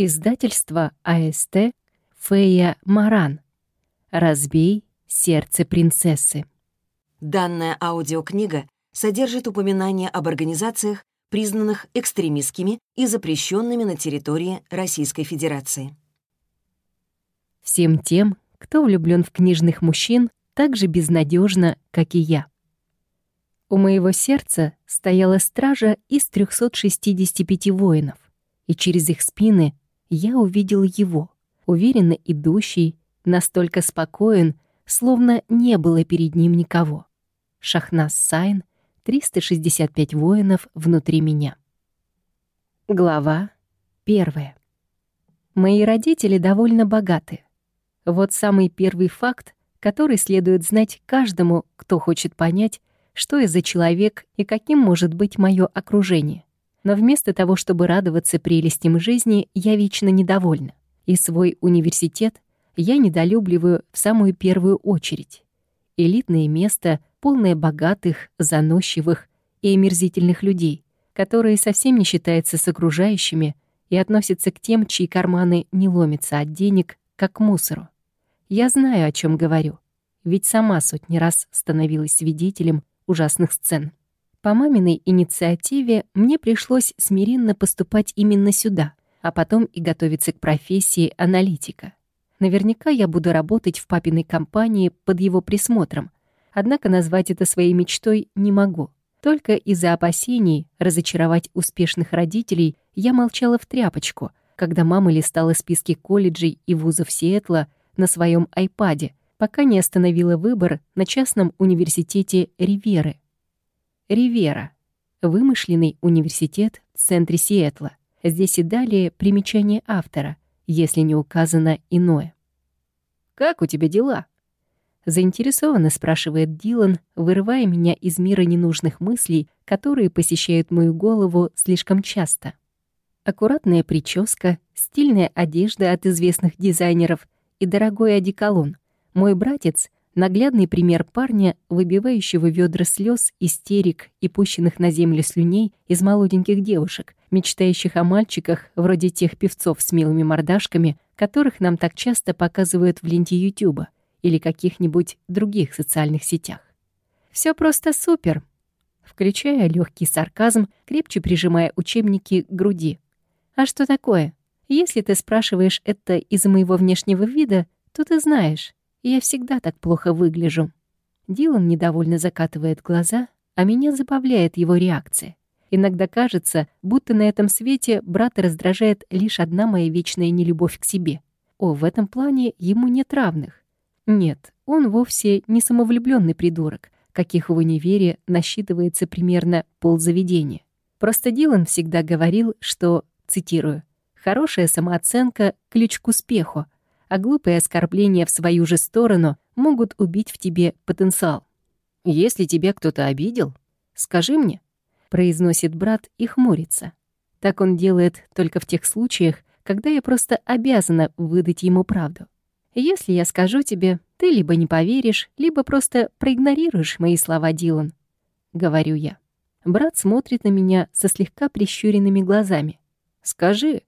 Издательство АСТ Фея Маран. «Разбей сердце принцессы». Данная аудиокнига содержит упоминания об организациях, признанных экстремистскими и запрещенными на территории Российской Федерации. Всем тем, кто влюблен в книжных мужчин, так же безнадежно, как и я. У моего сердца стояла стража из 365 воинов, и через их спины я увидел его, уверенно идущий, настолько спокоен, словно не было перед ним никого. Шахнас Сайн, 365 воинов внутри меня. Глава первая. Мои родители довольно богаты. Вот самый первый факт, который следует знать каждому, кто хочет понять, что я за человек и каким может быть мое окружение. Но вместо того, чтобы радоваться прелестям жизни, я вечно недовольна. И свой университет я недолюбливаю в самую первую очередь. Элитное место, полное богатых, заносчивых и омерзительных людей, которые совсем не считаются с окружающими и относятся к тем, чьи карманы не ломятся от денег, как к мусору. Я знаю, о чем говорю, ведь сама сотни раз становилась свидетелем ужасных сцен. По маминой инициативе мне пришлось смиренно поступать именно сюда, а потом и готовиться к профессии аналитика. Наверняка я буду работать в папиной компании под его присмотром, однако назвать это своей мечтой не могу. Только из-за опасений разочаровать успешных родителей я молчала в тряпочку, когда мама листала списки колледжей и вузов Сиэтла на своем айпаде, пока не остановила выбор на частном университете Риверы — Ривера — вымышленный университет в центре Сиэтла. Здесь и далее примечание автора, если не указано иное. «Как у тебя дела?» Заинтересованно спрашивает Дилан, вырывая меня из мира ненужных мыслей, которые посещают мою голову слишком часто. Аккуратная прическа, стильная одежда от известных дизайнеров и дорогой одеколон. Мой братец Наглядный пример парня, выбивающего ведра слез, истерик и пущенных на землю слюней из молоденьких девушек, мечтающих о мальчиках, вроде тех певцов с милыми мордашками, которых нам так часто показывают в ленте Ютуба или каких-нибудь других социальных сетях. Все просто супер!» Включая легкий сарказм, крепче прижимая учебники к груди. «А что такое? Если ты спрашиваешь это из-за моего внешнего вида, то ты знаешь, я всегда так плохо выгляжу». Дилан недовольно закатывает глаза, а меня забавляет его реакция. Иногда кажется, будто на этом свете брата раздражает лишь одна моя вечная нелюбовь к себе. О, в этом плане ему нет равных. Нет, он вовсе не самовлюбленный придурок, каких в универе насчитывается примерно ползаведения. Просто Дилан всегда говорил, что, цитирую, «хорошая самооценка — ключ к успеху, а глупые оскорбления в свою же сторону могут убить в тебе потенциал. «Если тебя кто-то обидел, скажи мне», — произносит брат и хмурится. Так он делает только в тех случаях, когда я просто обязана выдать ему правду. Если я скажу тебе, ты либо не поверишь, либо просто проигнорируешь мои слова, Дилан. Говорю я. Брат смотрит на меня со слегка прищуренными глазами. «Скажи».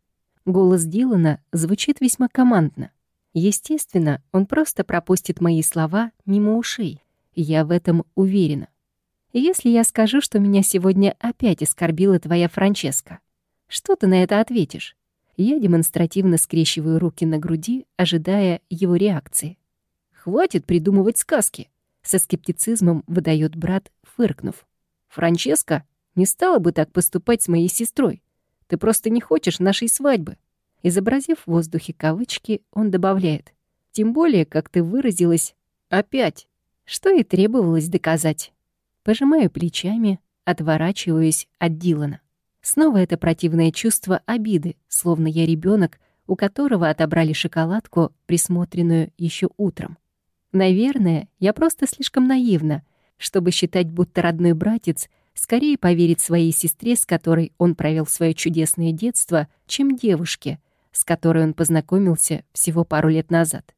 Голос Дилана звучит весьма командно. Естественно, он просто пропустит мои слова мимо ушей. Я в этом уверена. Если я скажу, что меня сегодня опять оскорбила твоя Франческа, что ты на это ответишь? Я демонстративно скрещиваю руки на груди, ожидая его реакции. «Хватит придумывать сказки!» Со скептицизмом выдает брат, фыркнув. «Франческа не стала бы так поступать с моей сестрой. Ты просто не хочешь нашей свадьбы». Изобразив в воздухе кавычки, он добавляет. «Тем более, как ты выразилась, опять, что и требовалось доказать». Пожимаю плечами, отворачиваюсь от Дилана. Снова это противное чувство обиды, словно я ребенок, у которого отобрали шоколадку, присмотренную еще утром. Наверное, я просто слишком наивна, чтобы считать, будто родной братец скорее поверит своей сестре, с которой он провел свое чудесное детство, чем девушке — с которой он познакомился всего пару лет назад.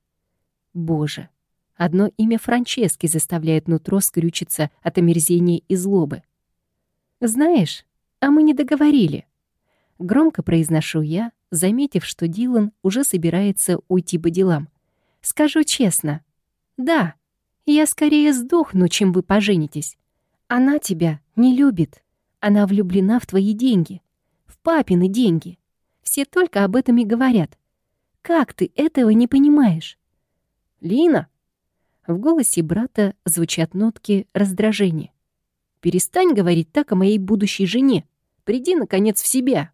Боже, одно имя Франчески заставляет нутро скрючиться от омерзения и злобы. «Знаешь, а мы не договорили». Громко произношу я, заметив, что Дилан уже собирается уйти по делам. «Скажу честно. Да, я скорее сдохну, чем вы поженитесь. Она тебя не любит. Она влюблена в твои деньги. В папины деньги. Все только об этом и говорят. Как ты этого не понимаешь?» «Лина!» В голосе брата звучат нотки раздражения. «Перестань говорить так о моей будущей жене. Приди, наконец, в себя».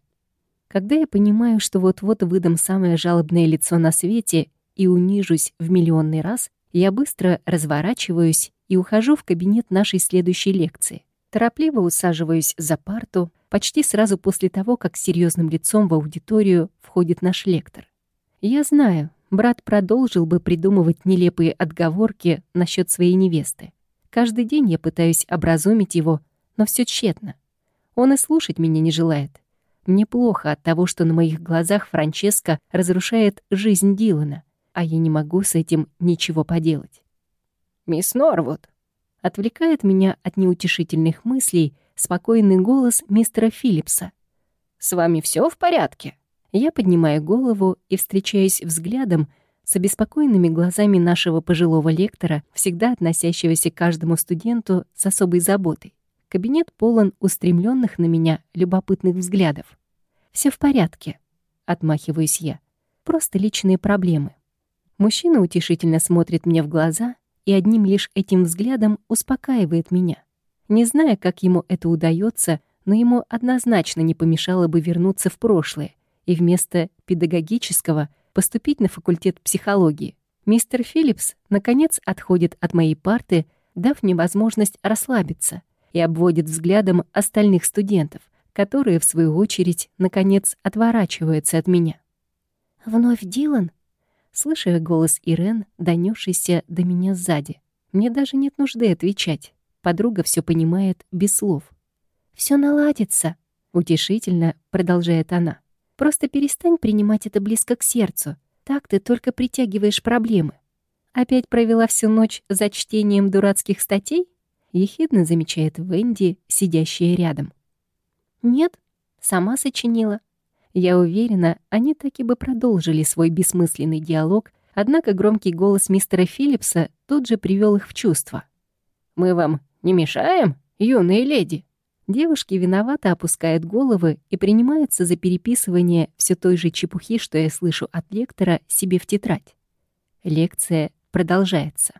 Когда я понимаю, что вот-вот выдам самое жалобное лицо на свете и унижусь в миллионный раз, я быстро разворачиваюсь и ухожу в кабинет нашей следующей лекции. Торопливо усаживаюсь за парту почти сразу после того, как серьезным лицом в аудиторию входит наш лектор. Я знаю, брат продолжил бы придумывать нелепые отговорки насчет своей невесты. Каждый день я пытаюсь образумить его, но все тщетно. Он и слушать меня не желает. Мне плохо от того, что на моих глазах Франческа разрушает жизнь Дилана, а я не могу с этим ничего поделать. «Мисс Норвуд!» Отвлекает меня от неутешительных мыслей спокойный голос мистера Филлипса. «С вами все в порядке?» Я поднимаю голову и встречаюсь взглядом с обеспокоенными глазами нашего пожилого лектора, всегда относящегося к каждому студенту с особой заботой. Кабинет полон устремленных на меня любопытных взглядов. Все в порядке», — отмахиваюсь я. «Просто личные проблемы». Мужчина утешительно смотрит мне в глаза и одним лишь этим взглядом успокаивает меня. Не зная, как ему это удается, но ему однозначно не помешало бы вернуться в прошлое и вместо педагогического поступить на факультет психологии. Мистер Филлипс, наконец, отходит от моей парты, дав мне возможность расслабиться, и обводит взглядом остальных студентов, которые, в свою очередь, наконец отворачиваются от меня. «Вновь Дилан?» Слыша голос Ирен, донесшийся до меня сзади. Мне даже нет нужды отвечать. Подруга все понимает без слов. Все наладится», — утешительно продолжает она. «Просто перестань принимать это близко к сердцу. Так ты только притягиваешь проблемы. Опять провела всю ночь за чтением дурацких статей?» — ехидно замечает Венди, сидящая рядом. «Нет, сама сочинила». Я уверена, они так и бы продолжили свой бессмысленный диалог, однако громкий голос мистера Филлипса тут же привел их в чувство. «Мы вам не мешаем, юные леди?» Девушки виновато опускают головы и принимаются за переписывание все той же чепухи, что я слышу от лектора, себе в тетрадь. Лекция продолжается.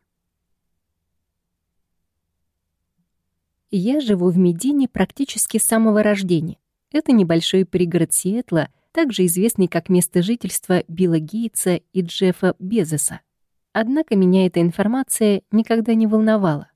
Я живу в Медине практически с самого рождения. Это небольшой пригород Сиэтла, также известный как место жительства Билла Гейтса и Джеффа Безоса. Однако меня эта информация никогда не волновала.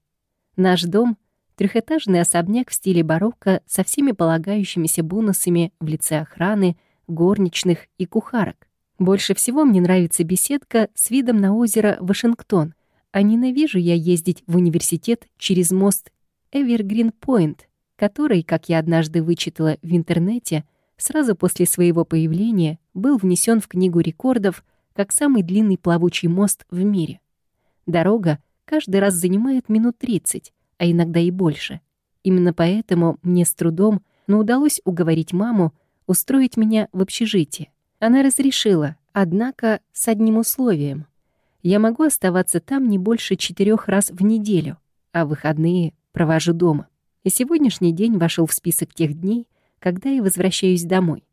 Наш дом — трехэтажный особняк в стиле барокко со всеми полагающимися бонусами в лице охраны, горничных и кухарок. Больше всего мне нравится беседка с видом на озеро Вашингтон, а ненавижу я ездить в университет через мост Эвергрин-Пойнт, который, как я однажды вычитала в интернете, сразу после своего появления был внесен в Книгу рекордов как самый длинный плавучий мост в мире. Дорога каждый раз занимает минут 30, а иногда и больше. Именно поэтому мне с трудом, но удалось уговорить маму устроить меня в общежитие. Она разрешила, однако с одним условием. Я могу оставаться там не больше четырех раз в неделю, а выходные провожу дома. И сегодняшний день вошел в список тех дней, когда я возвращаюсь домой.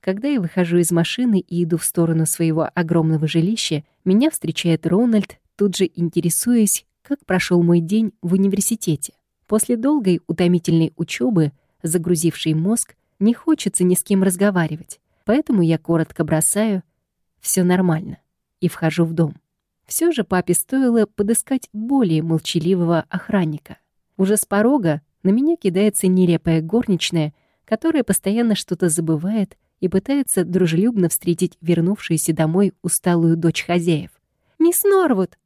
Когда я выхожу из машины и иду в сторону своего огромного жилища, меня встречает Рональд, тут же интересуясь, как прошел мой день в университете. После долгой утомительной учебы, загрузившей мозг, не хочется ни с кем разговаривать, поэтому я коротко бросаю «все нормально» и вхожу в дом. Все же папе стоило подыскать более молчаливого охранника — уже с порога на меня кидается нелепая горничная, которая постоянно что-то забывает и пытается дружелюбно встретить вернувшуюся домой усталую дочь хозяев. «Мисс Норвуд!»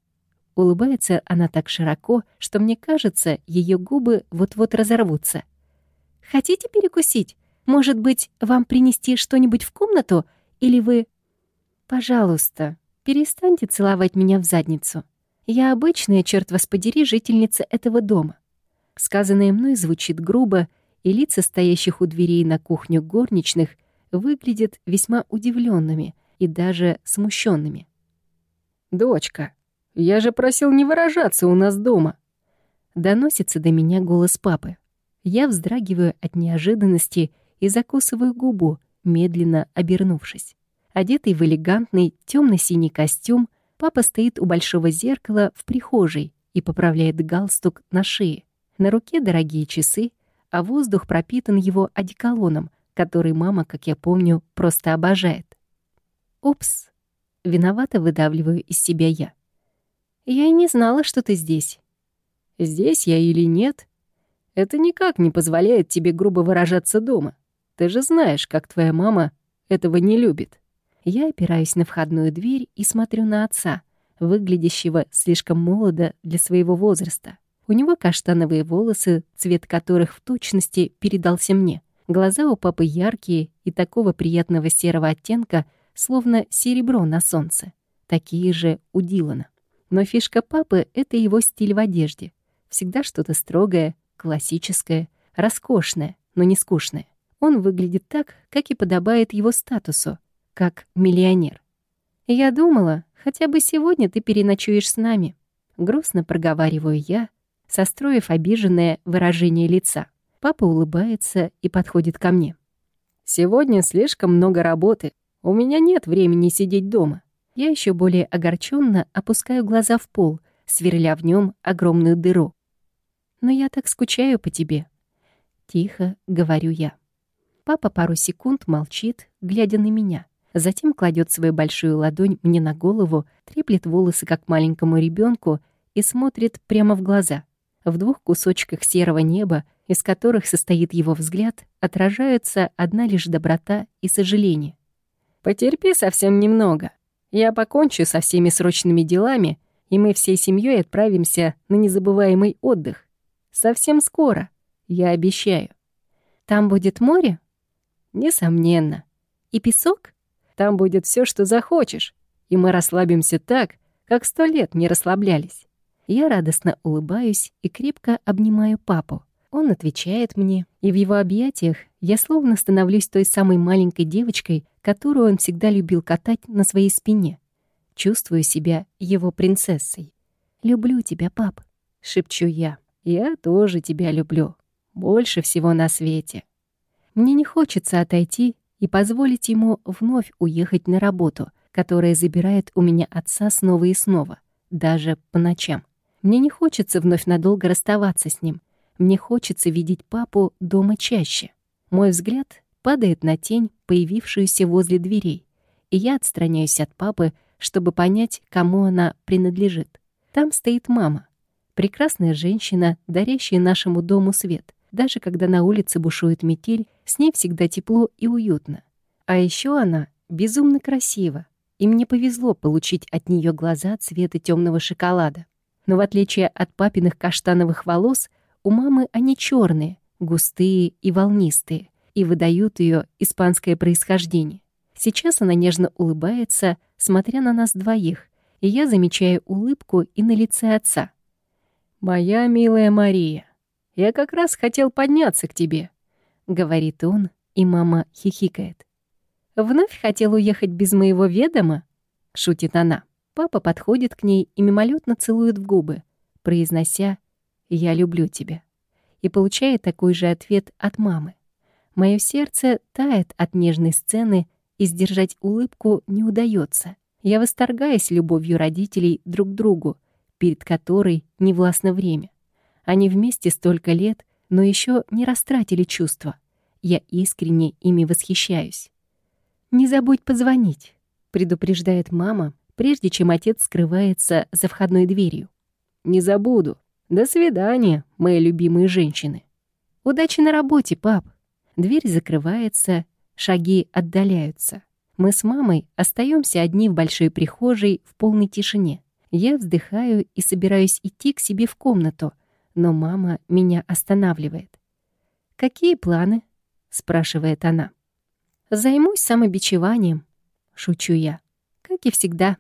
Улыбается она так широко, что мне кажется, ее губы вот-вот разорвутся. «Хотите перекусить? Может быть, вам принести что-нибудь в комнату? Или вы...» «Пожалуйста, перестаньте целовать меня в задницу. Я обычная, черт вас подери, жительница этого дома. Сказанное мной звучит грубо, и лица стоящих у дверей на кухню горничных выглядят весьма удивленными и даже смущенными. «Дочка, я же просил не выражаться у нас дома!» Доносится до меня голос папы. Я вздрагиваю от неожиданности и закусываю губу, медленно обернувшись. Одетый в элегантный темно синий костюм, папа стоит у большого зеркала в прихожей и поправляет галстук на шее. На руке дорогие часы, а воздух пропитан его одеколоном, который мама, как я помню, просто обожает. «Упс!» — виновато выдавливаю из себя я. «Я и не знала, что ты здесь». «Здесь я или нет?» Это никак не позволяет тебе грубо выражаться дома. Ты же знаешь, как твоя мама этого не любит. Я опираюсь на входную дверь и смотрю на отца, выглядящего слишком молодо для своего возраста. У него каштановые волосы, цвет которых в точности передался мне. Глаза у папы яркие и такого приятного серого оттенка, словно серебро на солнце. Такие же у Дилана. Но фишка папы — это его стиль в одежде. Всегда что-то строгое, классическое, роскошное, но не скучное. Он выглядит так, как и подобает его статусу, как миллионер. «Я думала, хотя бы сегодня ты переночуешь с нами», — грустно проговариваю я, состроив обиженное выражение лица. Папа улыбается и подходит ко мне. «Сегодня слишком много работы. У меня нет времени сидеть дома». Я еще более огорченно опускаю глаза в пол, сверля в нем огромную дыру но я так скучаю по тебе». Тихо говорю я. Папа пару секунд молчит, глядя на меня. Затем кладет свою большую ладонь мне на голову, треплет волосы, как маленькому ребенку, и смотрит прямо в глаза. В двух кусочках серого неба, из которых состоит его взгляд, отражаются одна лишь доброта и сожаление. «Потерпи совсем немного. Я покончу со всеми срочными делами, и мы всей семьей отправимся на незабываемый отдых. Совсем скоро, я обещаю. Там будет море? Несомненно. И песок? Там будет все, что захочешь. И мы расслабимся так, как сто лет не расслаблялись. Я радостно улыбаюсь и крепко обнимаю папу. Он отвечает мне, и в его объятиях я словно становлюсь той самой маленькой девочкой, которую он всегда любил катать на своей спине. Чувствую себя его принцессой. «Люблю тебя, пап», — шепчу я. Я тоже тебя люблю. Больше всего на свете. Мне не хочется отойти и позволить ему вновь уехать на работу, которая забирает у меня отца снова и снова, даже по ночам. Мне не хочется вновь надолго расставаться с ним. Мне хочется видеть папу дома чаще. Мой взгляд падает на тень, появившуюся возле дверей, и я отстраняюсь от папы, чтобы понять, кому она принадлежит. Там стоит мама, Прекрасная женщина, дарящая нашему дому свет. Даже когда на улице бушует метель, с ней всегда тепло и уютно. А еще она безумно красива, и мне повезло получить от нее глаза цвета темного шоколада. Но в отличие от папиных каштановых волос, у мамы они черные, густые и волнистые, и выдают ее испанское происхождение. Сейчас она нежно улыбается, смотря на нас двоих, и я замечаю улыбку и на лице отца — «Моя милая Мария, я как раз хотел подняться к тебе», — говорит он, и мама хихикает. «Вновь хотел уехать без моего ведома?» — шутит она. Папа подходит к ней и мимолетно целует в губы, произнося «Я люблю тебя» и получает такой же ответ от мамы. Мое сердце тает от нежной сцены, и сдержать улыбку не удается. Я восторгаюсь любовью родителей друг к другу, перед которой не властно время. Они вместе столько лет, но еще не растратили чувства. Я искренне ими восхищаюсь. «Не забудь позвонить», — предупреждает мама, прежде чем отец скрывается за входной дверью. «Не забуду. До свидания, мои любимые женщины». «Удачи на работе, пап». Дверь закрывается, шаги отдаляются. Мы с мамой остаемся одни в большой прихожей в полной тишине. Я вздыхаю и собираюсь идти к себе в комнату, но мама меня останавливает. «Какие планы?» — спрашивает она. «Займусь самобичеванием», — шучу я. «Как и всегда.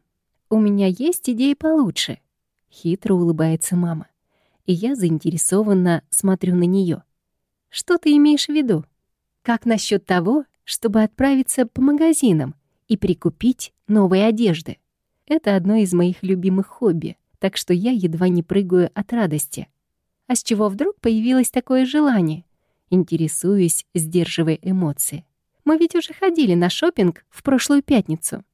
У меня есть идеи получше», — хитро улыбается мама. И я заинтересованно смотрю на нее. «Что ты имеешь в виду? Как насчет того, чтобы отправиться по магазинам и прикупить новые одежды. Это одно из моих любимых хобби, так что я едва не прыгаю от радости. А с чего вдруг появилось такое желание? Интересуюсь, сдерживая эмоции. Мы ведь уже ходили на шопинг в прошлую пятницу.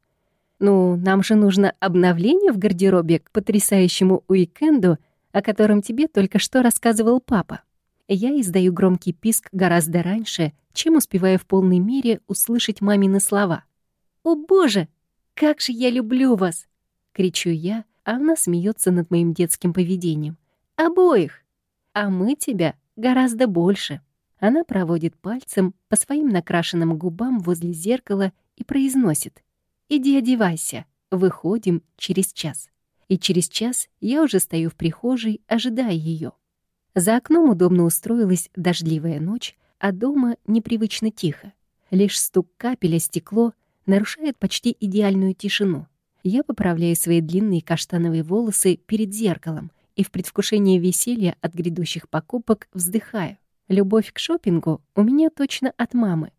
Ну, нам же нужно обновление в гардеробе к потрясающему уикенду, о котором тебе только что рассказывал папа. Я издаю громкий писк гораздо раньше, чем успеваю в полной мере услышать мамины слова. «О боже, как же я люблю вас!» — кричу я, а она смеется над моим детским поведением. «Обоих! А мы тебя гораздо больше!» Она проводит пальцем по своим накрашенным губам возле зеркала и произносит. «Иди одевайся, выходим через час». И через час я уже стою в прихожей, ожидая ее. За окном удобно устроилась дождливая ночь, а дома непривычно тихо. Лишь стук капель о стекло нарушает почти идеальную тишину. Я поправляю свои длинные каштановые волосы перед зеркалом и в предвкушении веселья от грядущих покупок вздыхаю. Любовь к шопингу у меня точно от мамы.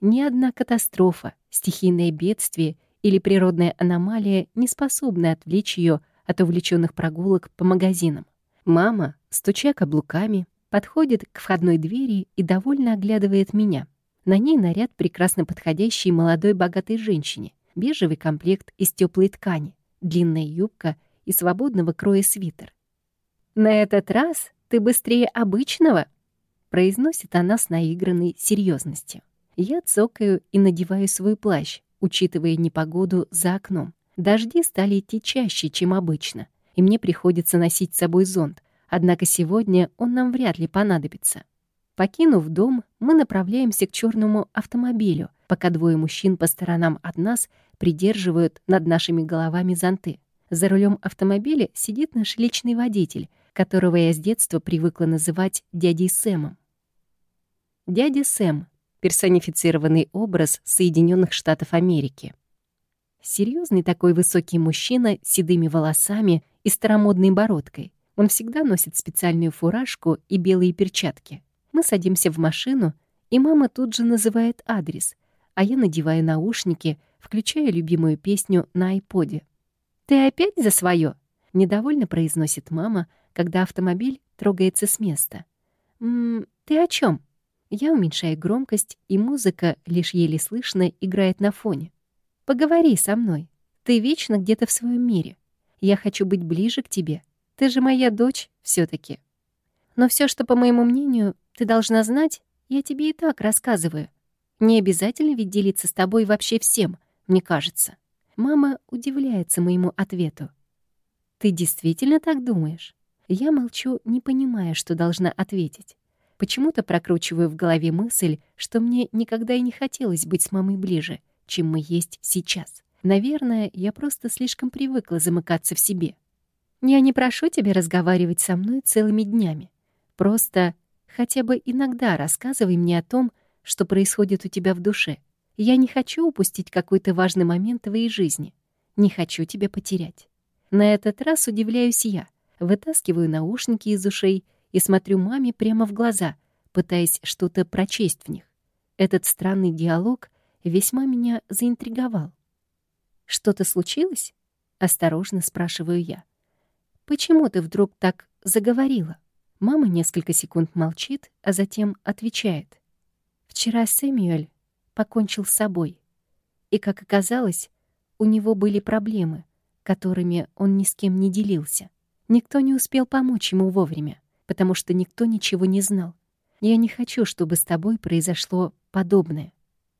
Ни одна катастрофа, стихийное бедствие или природная аномалия не способны отвлечь ее от увлеченных прогулок по магазинам. Мама, стуча каблуками, подходит к входной двери и довольно оглядывает меня. На ней наряд, прекрасно подходящий молодой богатой женщине, бежевый комплект из теплой ткани, длинная юбка и свободного кроя свитер. «На этот раз ты быстрее обычного», произносит она с наигранной серьезностью. Я цокаю и надеваю свой плащ, учитывая непогоду за окном. Дожди стали идти чаще, чем обычно, и мне приходится носить с собой зонт, однако сегодня он нам вряд ли понадобится. Покинув дом, мы направляемся к черному автомобилю, пока двое мужчин по сторонам от нас придерживают над нашими головами зонты. За рулем автомобиля сидит наш личный водитель, которого я с детства привыкла называть дядей Сэмом. Дядя Сэм — персонифицированный образ Соединенных Штатов Америки. Серьезный такой высокий мужчина с седыми волосами и старомодной бородкой. Он всегда носит специальную фуражку и белые перчатки. Мы садимся в машину, и мама тут же называет адрес, а я надеваю наушники, включая любимую песню на айподе. «Ты опять за свое? недовольно произносит мама, когда автомобиль трогается с места. «М -м, «Ты о чем? Я уменьшаю громкость, и музыка, лишь еле слышно, играет на фоне. «Поговори со мной. Ты вечно где-то в своем мире. Я хочу быть ближе к тебе. Ты же моя дочь все таки Но все, что, по моему мнению, ты должна знать, я тебе и так рассказываю. Не обязательно ведь делиться с тобой вообще всем, мне кажется». Мама удивляется моему ответу. «Ты действительно так думаешь?» Я молчу, не понимая, что должна ответить. Почему-то прокручиваю в голове мысль, что мне никогда и не хотелось быть с мамой ближе, чем мы есть сейчас. Наверное, я просто слишком привыкла замыкаться в себе. Я не прошу тебя разговаривать со мной целыми днями. Просто хотя бы иногда рассказывай мне о том, что происходит у тебя в душе. Я не хочу упустить какой-то важный момент твоей жизни. Не хочу тебя потерять. На этот раз удивляюсь я. Вытаскиваю наушники из ушей — и смотрю маме прямо в глаза, пытаясь что-то прочесть в них. Этот странный диалог весьма меня заинтриговал. «Что-то случилось?» — осторожно спрашиваю я. «Почему ты вдруг так заговорила?» Мама несколько секунд молчит, а затем отвечает. «Вчера Сэмюэль покончил с собой. И, как оказалось, у него были проблемы, которыми он ни с кем не делился. Никто не успел помочь ему вовремя потому что никто ничего не знал. Я не хочу, чтобы с тобой произошло подобное.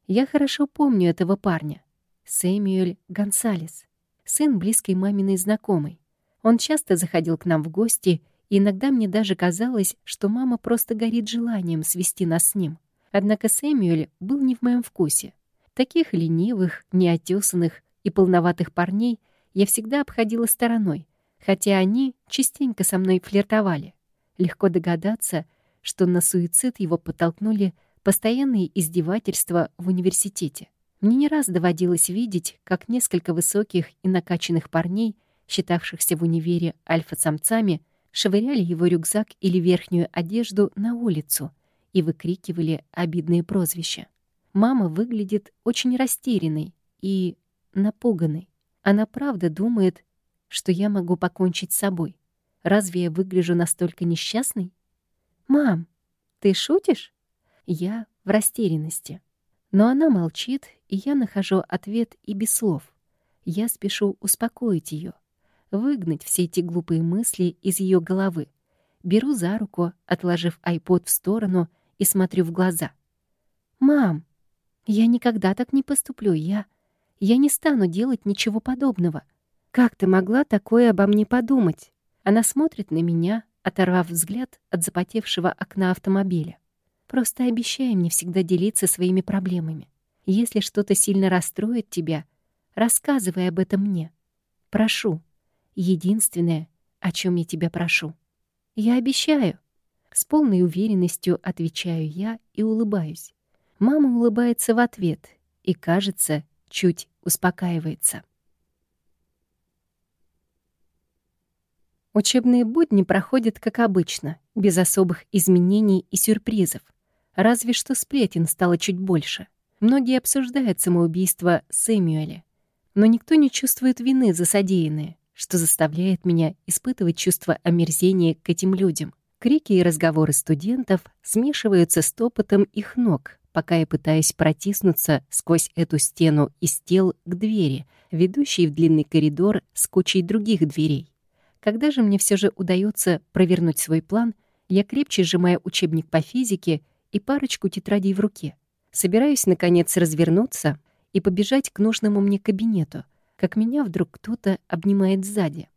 Я хорошо помню этого парня. Сэмюэль Гонсалес, сын близкой маминой знакомой. Он часто заходил к нам в гости, и иногда мне даже казалось, что мама просто горит желанием свести нас с ним. Однако Сэмюэль был не в моем вкусе. Таких ленивых, неотесанных и полноватых парней я всегда обходила стороной, хотя они частенько со мной флиртовали. Легко догадаться, что на суицид его подтолкнули постоянные издевательства в университете. Мне не раз доводилось видеть, как несколько высоких и накачанных парней, считавшихся в универе альфа-самцами, швыряли его рюкзак или верхнюю одежду на улицу и выкрикивали обидные прозвища. Мама выглядит очень растерянной и напуганной. Она правда думает, что я могу покончить с собой. Разве я выгляжу настолько несчастной? «Мам, ты шутишь?» Я в растерянности. Но она молчит, и я нахожу ответ и без слов. Я спешу успокоить ее, выгнать все эти глупые мысли из ее головы. Беру за руку, отложив айпод в сторону, и смотрю в глаза. «Мам, я никогда так не поступлю, я... Я не стану делать ничего подобного. Как ты могла такое обо мне подумать?» Она смотрит на меня, оторвав взгляд от запотевшего окна автомобиля. «Просто обещай мне всегда делиться своими проблемами. Если что-то сильно расстроит тебя, рассказывай об этом мне. Прошу. Единственное, о чем я тебя прошу. Я обещаю». С полной уверенностью отвечаю я и улыбаюсь. Мама улыбается в ответ и, кажется, чуть успокаивается. Учебные будни проходят как обычно, без особых изменений и сюрпризов. Разве что сплетен стало чуть больше. Многие обсуждают самоубийство Сэмюэля, но никто не чувствует вины за содеянное, что заставляет меня испытывать чувство омерзения к этим людям. Крики и разговоры студентов смешиваются с топотом их ног, пока я пытаюсь протиснуться сквозь эту стену из тел к двери, ведущей в длинный коридор с кучей других дверей. Когда же мне все же удается провернуть свой план, я крепче сжимаю учебник по физике и парочку тетрадей в руке. Собираюсь, наконец, развернуться и побежать к нужному мне кабинету, как меня вдруг кто-то обнимает сзади.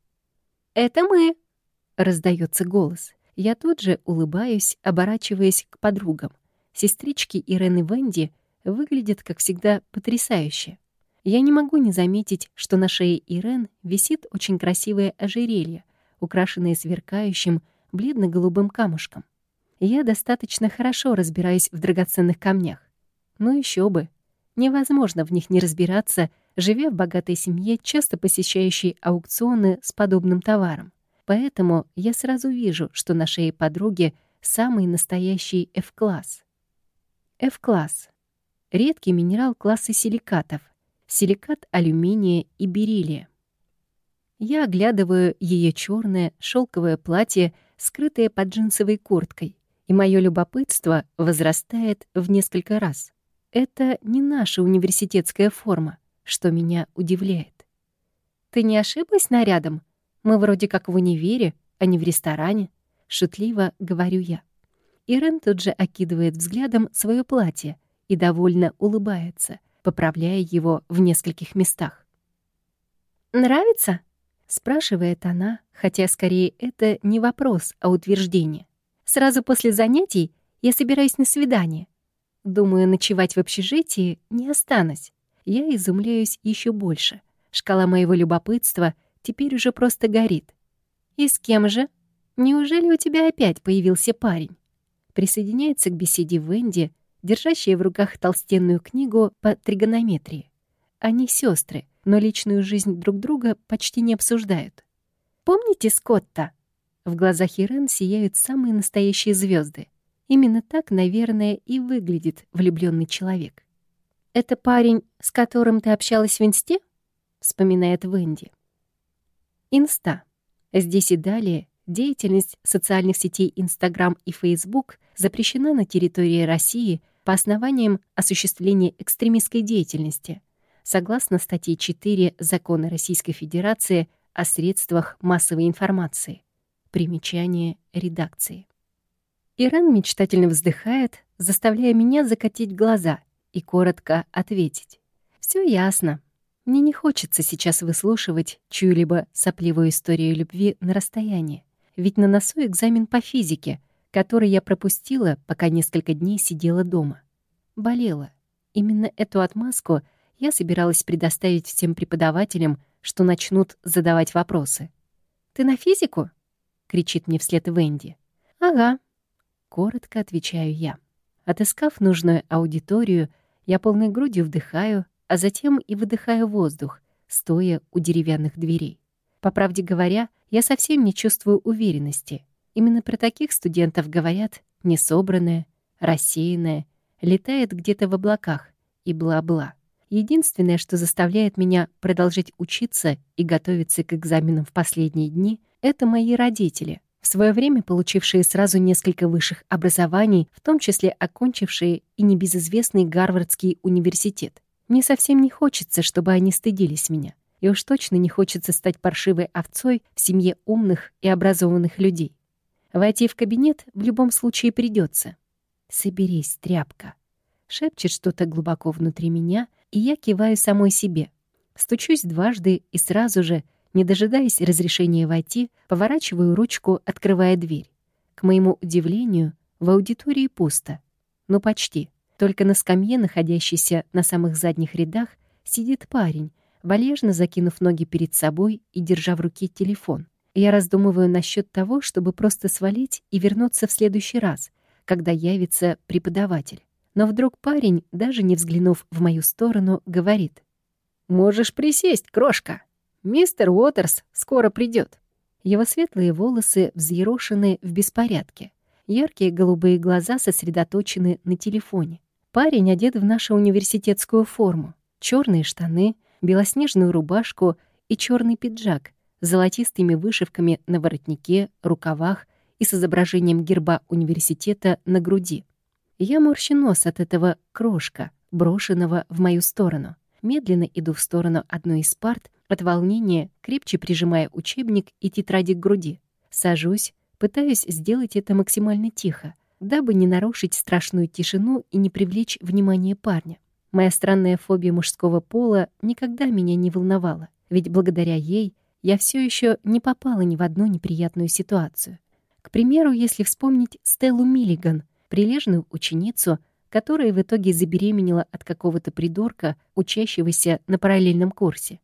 «Это мы!» — раздается голос. Я тут же улыбаюсь, оборачиваясь к подругам. Сестрички Ирен и Венди выглядят, как всегда, потрясающе. Я не могу не заметить, что на шее Ирен висит очень красивое ожерелье, украшенное сверкающим бледно-голубым камушком. Я достаточно хорошо разбираюсь в драгоценных камнях. Ну еще бы. Невозможно в них не разбираться, живя в богатой семье, часто посещающей аукционы с подобным товаром. Поэтому я сразу вижу, что на шее подруги самый настоящий F-класс. F-класс — редкий минерал класса силикатов, силикат алюминия и бериллия. Я оглядываю ее черное шелковое платье, скрытое под джинсовой курткой, и мое любопытство возрастает в несколько раз. Это не наша университетская форма, что меня удивляет. «Ты не ошиблась нарядом? Мы вроде как в универе, а не в ресторане», — шутливо говорю я. Ирен тут же окидывает взглядом свое платье и довольно улыбается — поправляя его в нескольких местах. «Нравится?» — спрашивает она, хотя скорее это не вопрос, а утверждение. «Сразу после занятий я собираюсь на свидание. Думаю, ночевать в общежитии не останусь. Я изумляюсь еще больше. Шкала моего любопытства теперь уже просто горит. «И с кем же? Неужели у тебя опять появился парень?» Присоединяется к беседе Венди, держащие в руках толстенную книгу по тригонометрии. Они сестры, но личную жизнь друг друга почти не обсуждают. «Помните Скотта?» В глазах Ирен сияют самые настоящие звезды. Именно так, наверное, и выглядит влюбленный человек. «Это парень, с которым ты общалась в Инсте?» — вспоминает Венди. Инста. Здесь и далее деятельность социальных сетей Инстаграм и Фейсбук запрещена на территории России по основаниям осуществления экстремистской деятельности, согласно статье 4 Закона Российской Федерации о средствах массовой информации. Примечание редакции. Иран мечтательно вздыхает, заставляя меня закатить глаза и коротко ответить. Все ясно. Мне не хочется сейчас выслушивать чью-либо сопливую историю любви на расстоянии, ведь на носу экзамен по физике — который я пропустила, пока несколько дней сидела дома. Болела. Именно эту отмазку я собиралась предоставить всем преподавателям, что начнут задавать вопросы. «Ты на физику?» — кричит мне вслед Венди. «Ага», — коротко отвечаю я. Отыскав нужную аудиторию, я полной грудью вдыхаю, а затем и выдыхаю воздух, стоя у деревянных дверей. По правде говоря, я совсем не чувствую уверенности — Именно про таких студентов говорят несобранная, рассеянная, летает где-то в облаках и бла-бла. Единственное, что заставляет меня продолжать учиться и готовиться к экзаменам в последние дни, это мои родители, в свое время получившие сразу несколько высших образований, в том числе окончившие и небезызвестный Гарвардский университет. Мне совсем не хочется, чтобы они стыдились меня. И уж точно не хочется стать паршивой овцой в семье умных и образованных людей. Войти в кабинет в любом случае придется. «Соберись, тряпка», — шепчет что-то глубоко внутри меня — и я киваю самой себе. Стучусь дважды и сразу же, не дожидаясь разрешения войти, поворачиваю ручку, открывая дверь. К моему удивлению, в аудитории пусто. Ну, почти. Только на скамье, находящейся на самых задних рядах, сидит парень, вальяжно закинув ноги перед собой и держа в руке телефон. Я раздумываю насчет того, чтобы просто свалить и вернуться в следующий раз, когда явится преподаватель. Но вдруг парень, даже не взглянув в мою сторону, говорит. «Можешь присесть, крошка. Мистер Уотерс скоро придет. Его светлые волосы взъерошены в беспорядке. Яркие голубые глаза сосредоточены на телефоне. Парень одет в нашу университетскую форму. черные штаны, белоснежную рубашку и черный пиджак с золотистыми вышивками на воротнике, рукавах и с изображением герба университета на груди. Я морщу нос от этого крошка, брошенного в мою сторону. Медленно иду в сторону одной из парт, от волнения крепче прижимая учебник и тетради к груди. Сажусь, пытаюсь сделать это максимально тихо, дабы не нарушить страшную тишину и не привлечь внимание парня. Моя странная фобия мужского пола никогда меня не волновала, ведь благодаря ей я все еще не попала ни в одну неприятную ситуацию. К примеру, если вспомнить Стеллу Миллиган, прилежную ученицу, которая в итоге забеременела от какого-то придурка, учащегося на параллельном курсе.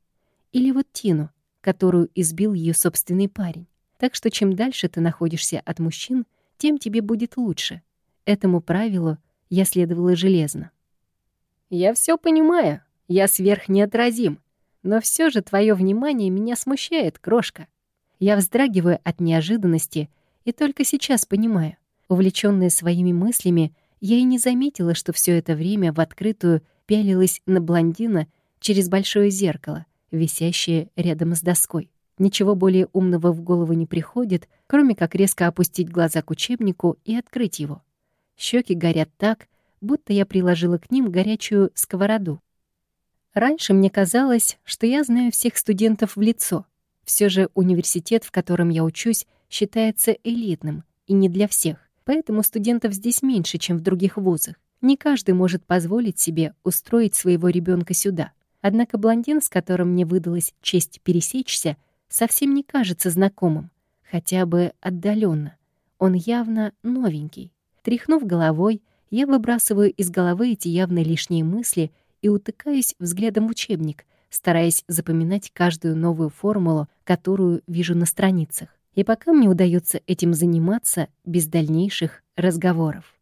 Или вот Тину, которую избил ее собственный парень. Так что чем дальше ты находишься от мужчин, тем тебе будет лучше. Этому правилу я следовала железно. «Я все понимаю, я сверхнеотразим, но все же твое внимание меня смущает, крошка». Я вздрагиваю от неожиданности и только сейчас понимаю. Увлечённая своими мыслями, я и не заметила, что все это время в открытую пялилась на блондина через большое зеркало, висящее рядом с доской. Ничего более умного в голову не приходит, кроме как резко опустить глаза к учебнику и открыть его. Щеки горят так, будто я приложила к ним горячую сковороду. Раньше мне казалось, что я знаю всех студентов в лицо. Все же университет, в котором я учусь, считается элитным и не для всех. Поэтому студентов здесь меньше, чем в других вузах. Не каждый может позволить себе устроить своего ребенка сюда. Однако блондин, с которым мне выдалась честь пересечься, совсем не кажется знакомым, хотя бы отдаленно. Он явно новенький. Тряхнув головой, я выбрасываю из головы эти явно лишние мысли и утыкаюсь взглядом в учебник, стараясь запоминать каждую новую формулу, которую вижу на страницах и пока мне удается этим заниматься без дальнейших разговоров.